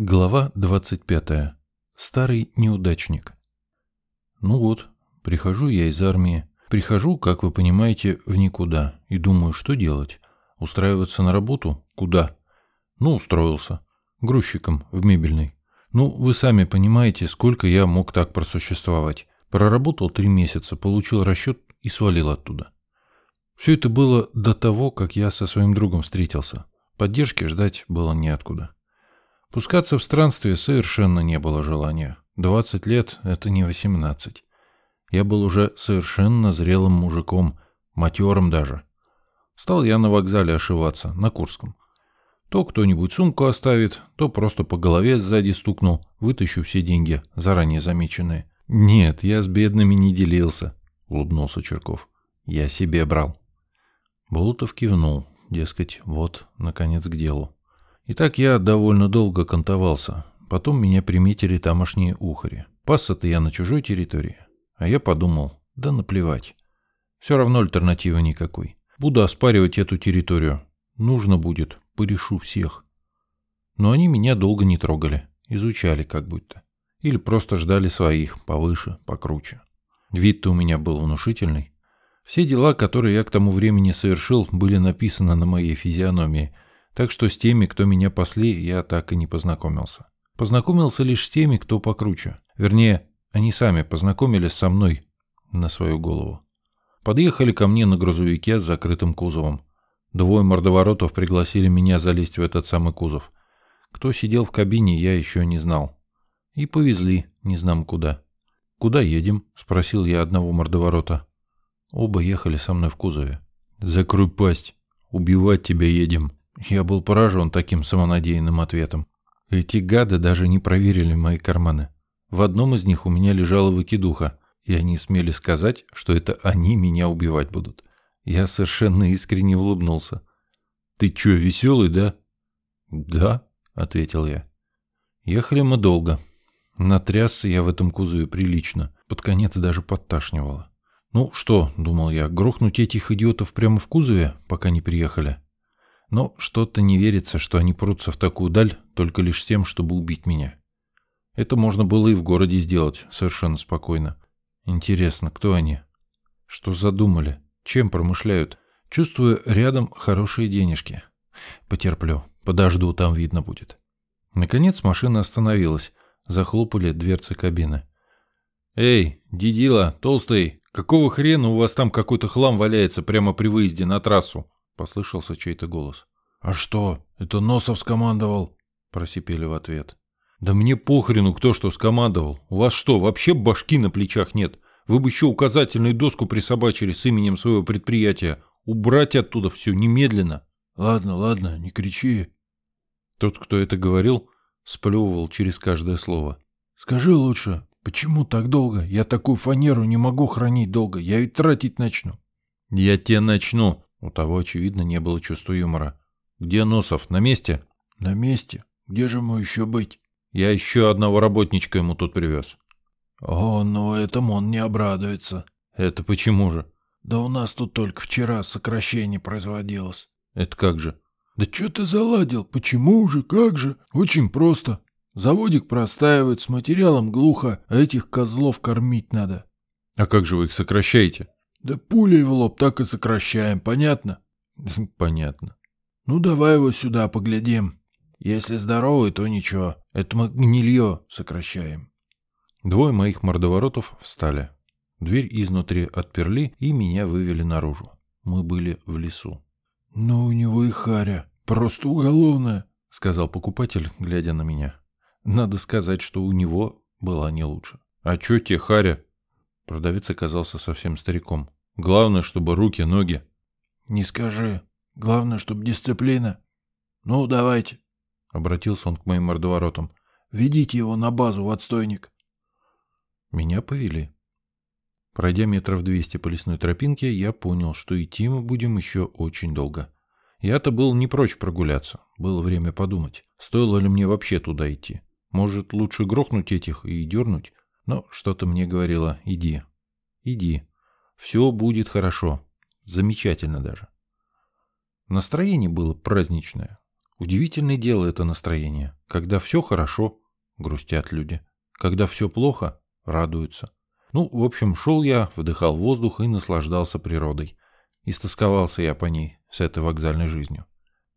Глава 25. Старый неудачник. Ну вот, прихожу я из армии. Прихожу, как вы понимаете, в никуда. И думаю, что делать? Устраиваться на работу? Куда? Ну, устроился. Грузчиком в мебельной. Ну, вы сами понимаете, сколько я мог так просуществовать. Проработал три месяца, получил расчет и свалил оттуда. Все это было до того, как я со своим другом встретился. Поддержки ждать было неоткуда. Пускаться в странствие совершенно не было желания. Двадцать лет — это не восемнадцать. Я был уже совершенно зрелым мужиком, матерым даже. Стал я на вокзале ошиваться, на Курском. То кто-нибудь сумку оставит, то просто по голове сзади стукнул, вытащу все деньги, заранее замеченные. «Нет, я с бедными не делился», — улыбнулся Черков. «Я себе брал». Болотов кивнул, дескать, вот, наконец, к делу. И так я довольно долго кантовался. Потом меня приметили тамошние ухари. Пасся-то я на чужой территории. А я подумал, да наплевать. Все равно альтернативы никакой. Буду оспаривать эту территорию. Нужно будет, порешу всех. Но они меня долго не трогали. Изучали как будто. Или просто ждали своих, повыше, покруче. Вид-то у меня был внушительный. Все дела, которые я к тому времени совершил, были написаны на моей физиономии – так что с теми, кто меня пасли, я так и не познакомился. Познакомился лишь с теми, кто покруче. Вернее, они сами познакомились со мной на свою голову. Подъехали ко мне на грузовике с закрытым кузовом. Двое мордоворотов пригласили меня залезть в этот самый кузов. Кто сидел в кабине, я еще не знал. И повезли, не знам куда. «Куда едем?» — спросил я одного мордоворота. Оба ехали со мной в кузове. «Закрой пасть. Убивать тебя едем», я был поражен таким самонадеянным ответом. Эти гады даже не проверили мои карманы. В одном из них у меня лежала выкидуха, и они смели сказать, что это они меня убивать будут. Я совершенно искренне улыбнулся. «Ты чё, веселый, да?» «Да», — ответил я. Ехали мы долго. Натрясся я в этом кузове прилично, под конец даже подташнивало. «Ну что», — думал я, — «грохнуть этих идиотов прямо в кузове, пока не приехали?» Но что-то не верится, что они прутся в такую даль только лишь тем, чтобы убить меня. Это можно было и в городе сделать, совершенно спокойно. Интересно, кто они? Что задумали? Чем промышляют? Чувствую рядом хорошие денежки. Потерплю. Подожду, там видно будет. Наконец машина остановилась. Захлопали дверцы кабины. «Эй, дедила, толстый, какого хрена у вас там какой-то хлам валяется прямо при выезде на трассу?» Послышался чей-то голос. «А что, это Носов скомандовал?» Просипели в ответ. «Да мне похрену, кто что скомандовал. У вас что, вообще башки на плечах нет? Вы бы еще указательную доску присобачили с именем своего предприятия. Убрать оттуда все немедленно». «Ладно, ладно, не кричи». Тот, кто это говорил, сплевывал через каждое слово. «Скажи лучше, почему так долго? Я такую фанеру не могу хранить долго. Я ведь тратить начну». «Я тебе начну. У того, очевидно, не было чувства юмора. «Где Носов? На месте?» «На месте. Где же ему еще быть?» «Я еще одного работничка ему тут привез». «О, ну этому он не обрадуется». «Это почему же?» «Да у нас тут только вчера сокращение производилось». «Это как же?» «Да что ты заладил? Почему же? Как же? Очень просто. Заводик простаивает, с материалом глухо, а этих козлов кормить надо». «А как же вы их сокращаете?» Да пулей в лоб так и сокращаем, понятно? Понятно. Ну давай его сюда поглядим. Если здоровый, то ничего. Это мы гнилье сокращаем. Двое моих мордоворотов встали. Дверь изнутри отперли и меня вывели наружу. Мы были в лесу. «Ну, у него и харя. Просто уголовная», — сказал покупатель, глядя на меня. Надо сказать, что у него была не лучше. «А чё тебе харя?» Продавец оказался совсем стариком. Главное, чтобы руки, ноги. Не скажи. Главное, чтобы дисциплина. Ну, давайте. Обратился он к моим мордоворотам. Ведите его на базу в отстойник. Меня повели. Пройдя метров двести по лесной тропинке, я понял, что идти мы будем еще очень долго. Я-то был не прочь прогуляться. Было время подумать, стоило ли мне вообще туда идти. Может, лучше грохнуть этих и дернуть? Но что-то мне говорило «иди, иди, все будет хорошо, замечательно даже». Настроение было праздничное. Удивительное дело это настроение. Когда все хорошо, грустят люди. Когда все плохо, радуются. Ну, в общем, шел я, вдыхал воздух и наслаждался природой. Истосковался я по ней, с этой вокзальной жизнью.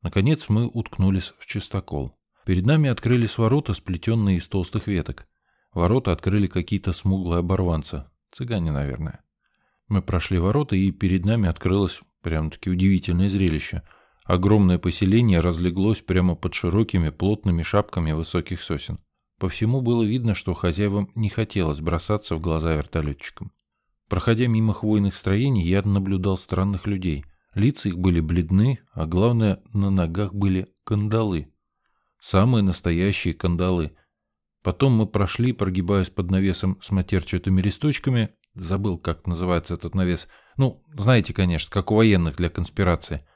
Наконец мы уткнулись в чистокол. Перед нами открылись ворота, сплетенные из толстых веток. Ворота открыли какие-то смуглые оборванцы. Цыгане, наверное. Мы прошли ворота, и перед нами открылось прям-таки удивительное зрелище. Огромное поселение разлеглось прямо под широкими плотными шапками высоких сосен. По всему было видно, что хозяевам не хотелось бросаться в глаза вертолетчикам. Проходя мимо хвойных строений, я наблюдал странных людей. Лица их были бледны, а главное, на ногах были кандалы. Самые настоящие кандалы. Потом мы прошли, прогибаясь под навесом с матерчатыми листочками, забыл, как называется этот навес, ну, знаете, конечно, как у военных для конспирации,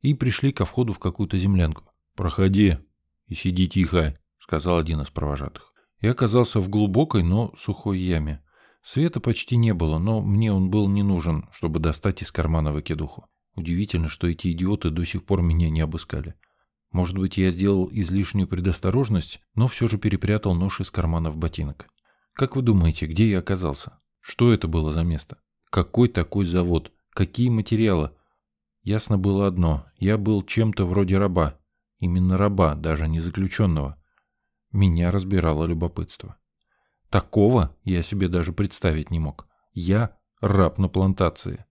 и пришли ко входу в какую-то землянку. «Проходи и сиди тихо», — сказал один из провожатых. Я оказался в глубокой, но сухой яме. Света почти не было, но мне он был не нужен, чтобы достать из кармана выкидуху. Удивительно, что эти идиоты до сих пор меня не обыскали. Может быть, я сделал излишнюю предосторожность, но все же перепрятал нож из кармана в ботинок. Как вы думаете, где я оказался? Что это было за место? Какой такой завод? Какие материалы? Ясно было одно. Я был чем-то вроде раба. Именно раба, даже не заключенного. Меня разбирало любопытство. Такого я себе даже представить не мог. Я раб на плантации.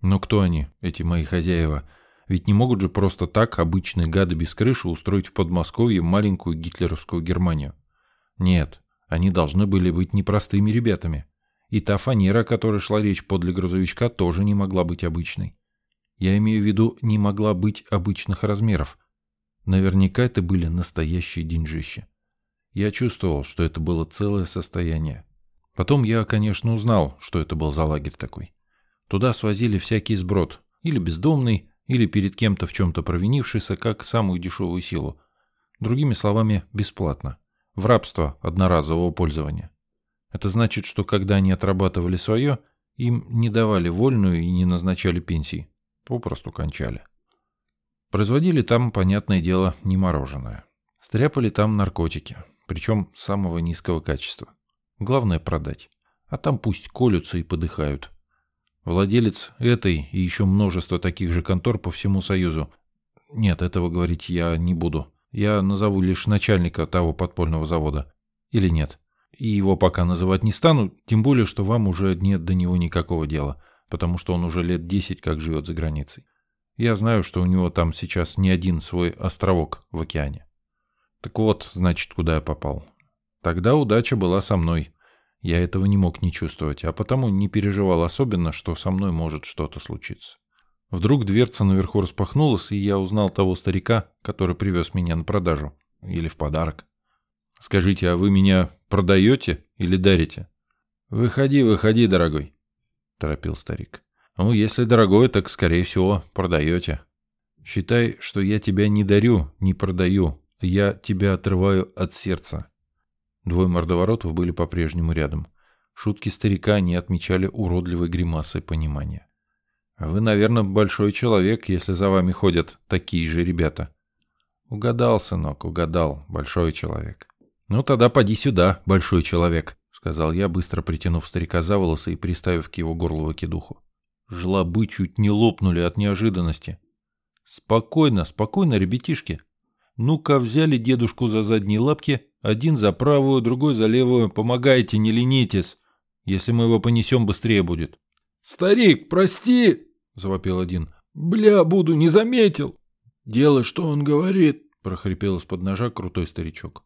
Но кто они, эти мои хозяева? Ведь не могут же просто так обычные гады без крыши устроить в Подмосковье маленькую гитлеровскую Германию. Нет, они должны были быть непростыми ребятами. И та фанера, о которой шла речь подле грузовичка, тоже не могла быть обычной. Я имею в виду, не могла быть обычных размеров. Наверняка это были настоящие деньжища. Я чувствовал, что это было целое состояние. Потом я, конечно, узнал, что это был за лагерь такой. Туда свозили всякий сброд, или бездомный, или перед кем-то в чем-то провинившийся, как самую дешевую силу. Другими словами, бесплатно. В рабство одноразового пользования. Это значит, что когда они отрабатывали свое, им не давали вольную и не назначали пенсии. Попросту кончали. Производили там, понятное дело, не мороженое. Стряпали там наркотики, причем самого низкого качества. Главное продать. А там пусть колются и подыхают. Владелец этой и еще множество таких же контор по всему Союзу. Нет, этого говорить я не буду. Я назову лишь начальника того подпольного завода. Или нет. И его пока называть не стану, тем более, что вам уже нет до него никакого дела, потому что он уже лет десять как живет за границей. Я знаю, что у него там сейчас не один свой островок в океане. Так вот, значит, куда я попал. Тогда удача была со мной. Я этого не мог не чувствовать, а потому не переживал особенно, что со мной может что-то случиться. Вдруг дверца наверху распахнулась, и я узнал того старика, который привез меня на продажу. Или в подарок. «Скажите, а вы меня продаете или дарите?» «Выходи, выходи, дорогой», — торопил старик. «Ну, если дорогой, так, скорее всего, продаете. Считай, что я тебя не дарю, не продаю. Я тебя отрываю от сердца. Двое мордоворотов были по-прежнему рядом. Шутки старика не отмечали уродливой гримасой понимания. «Вы, наверное, большой человек, если за вами ходят такие же ребята». «Угадал, сынок, угадал, большой человек». «Ну тогда поди сюда, большой человек», — сказал я, быстро притянув старика за волосы и приставив к его горлу выкидуху. Жлобы чуть не лопнули от неожиданности. «Спокойно, спокойно, ребятишки. Ну-ка, взяли дедушку за задние лапки один за правую, другой за левую. Помогайте, не ленитесь. Если мы его понесем, быстрее будет. «Старик, прости!» — завопил один. «Бля, буду, не заметил!» «Делай, что он говорит!» — прохрипел из-под ножа крутой старичок.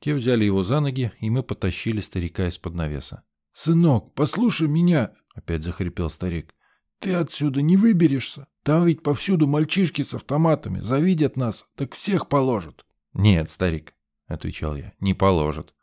Те взяли его за ноги, и мы потащили старика из-под навеса. «Сынок, послушай меня!» — опять захрипел старик. «Ты отсюда не выберешься. Там ведь повсюду мальчишки с автоматами. Завидят нас, так всех положат». «Нет, старик, — отвечал я. — Не положат.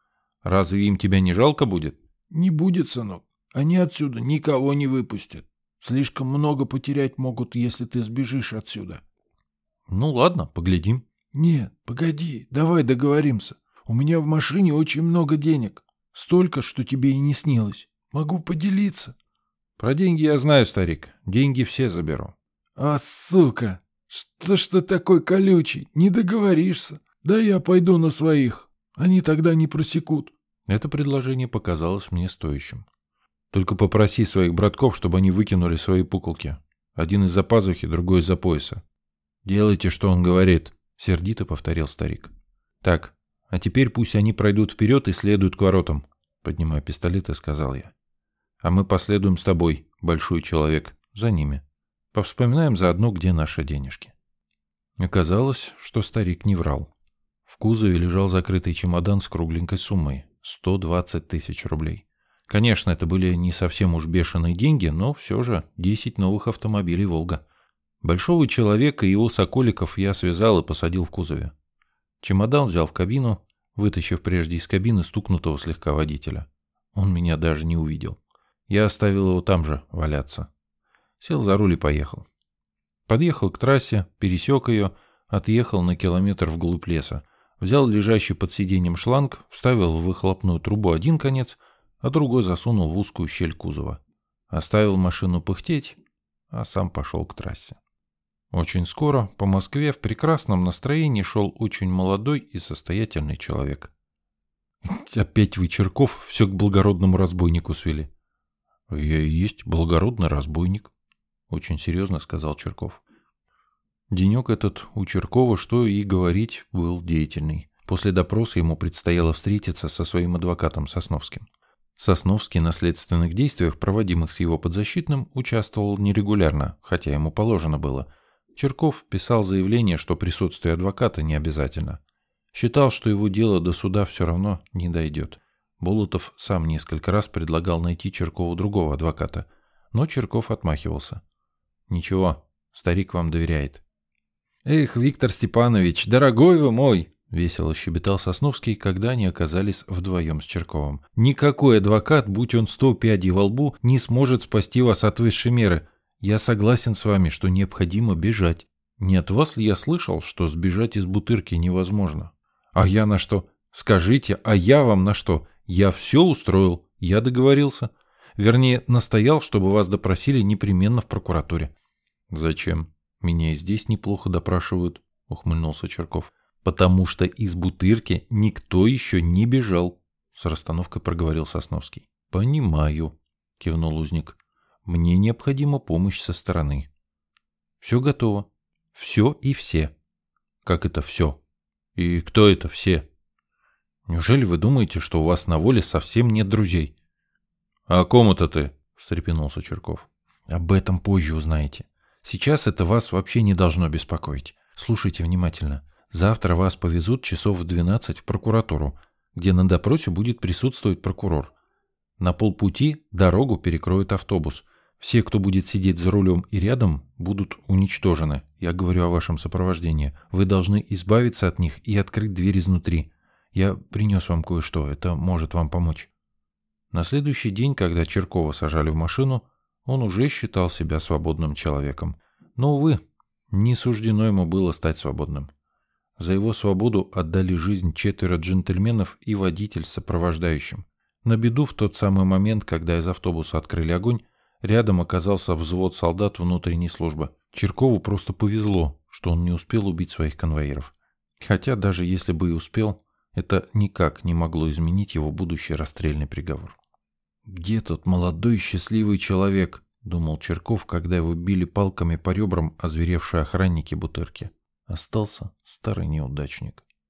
Разве им тебя не жалко будет? — Не будет, сынок. Они отсюда никого не выпустят. Слишком много потерять могут, если ты сбежишь отсюда. — Ну ладно, поглядим. — Нет, погоди, давай договоримся. У меня в машине очень много денег. Столько, что тебе и не снилось. Могу поделиться. — Про деньги я знаю, старик. Деньги все заберу. — А, сука! Что ж ты такой колючий? Не договоришься. Да я пойду на своих. Они тогда не просекут. Это предложение показалось мне стоящим. Только попроси своих братков, чтобы они выкинули свои пуколки. Один из-за пазухи, другой из-за пояса. Делайте, что он говорит, сердито повторил старик. Так, а теперь пусть они пройдут вперед и следуют к воротам, поднимая пистолет, сказал я. А мы последуем с тобой, большой человек, за ними. Повспоминаем заодно, где наши денежки. Оказалось, что старик не врал. В кузове лежал закрытый чемодан с кругленькой суммой — 120 тысяч рублей. Конечно, это были не совсем уж бешеные деньги, но все же 10 новых автомобилей «Волга». Большого человека и его соколиков я связал и посадил в кузове. Чемодан взял в кабину, вытащив прежде из кабины стукнутого слегка водителя. Он меня даже не увидел. Я оставил его там же валяться. Сел за руль и поехал. Подъехал к трассе, пересек ее, отъехал на километр вглубь леса, взял лежащий под сиденьем шланг, вставил в выхлопную трубу один конец — а другой засунул в узкую щель кузова. Оставил машину пыхтеть, а сам пошел к трассе. Очень скоро по Москве в прекрасном настроении шел очень молодой и состоятельный человек. Опять вы, Черков, все к благородному разбойнику свели. Я и есть благородный разбойник, очень серьезно сказал Черков. Денек этот у Черкова, что и говорить, был деятельный. После допроса ему предстояло встретиться со своим адвокатом Сосновским. Сосновский на следственных действиях, проводимых с его подзащитным, участвовал нерегулярно, хотя ему положено было. Черков писал заявление, что присутствие адвоката не обязательно. Считал, что его дело до суда все равно не дойдет. Болотов сам несколько раз предлагал найти Черкову другого адвоката, но Черков отмахивался. «Ничего, старик вам доверяет». «Эх, Виктор Степанович, дорогой вы мой!» Весело щебетал Сосновский, когда они оказались вдвоем с Черковым. «Никакой адвокат, будь он сто пядей во лбу, не сможет спасти вас от высшей меры. Я согласен с вами, что необходимо бежать. Не от вас ли я слышал, что сбежать из бутырки невозможно? А я на что? Скажите, а я вам на что? Я все устроил, я договорился. Вернее, настоял, чтобы вас допросили непременно в прокуратуре». «Зачем? Меня и здесь неплохо допрашивают», — ухмыльнулся Черков потому что из бутырки никто еще не бежал, с расстановкой проговорил Сосновский. Понимаю, кивнул узник. Мне необходима помощь со стороны. Все готово. Все и все. Как это все? И кто это все? Неужели вы думаете, что у вас на воле совсем нет друзей? А о ком это ты? встрепенулся Черков. Об этом позже узнаете. Сейчас это вас вообще не должно беспокоить. Слушайте внимательно. Завтра вас повезут часов в 12 в прокуратуру, где на допросе будет присутствовать прокурор. На полпути дорогу перекроет автобус. Все, кто будет сидеть за рулем и рядом, будут уничтожены. Я говорю о вашем сопровождении. Вы должны избавиться от них и открыть дверь изнутри. Я принес вам кое-что, это может вам помочь. На следующий день, когда Черкова сажали в машину, он уже считал себя свободным человеком. Но, увы, не суждено ему было стать свободным. За его свободу отдали жизнь четверо джентльменов и водитель с сопровождающим. На беду в тот самый момент, когда из автобуса открыли огонь, рядом оказался взвод солдат внутренней службы. Черкову просто повезло, что он не успел убить своих конвоиров. Хотя даже если бы и успел, это никак не могло изменить его будущий расстрельный приговор. «Где тот молодой счастливый человек?» — думал Черков, когда его били палками по ребрам озверевшие охранники Бутырки остался старый неудачник.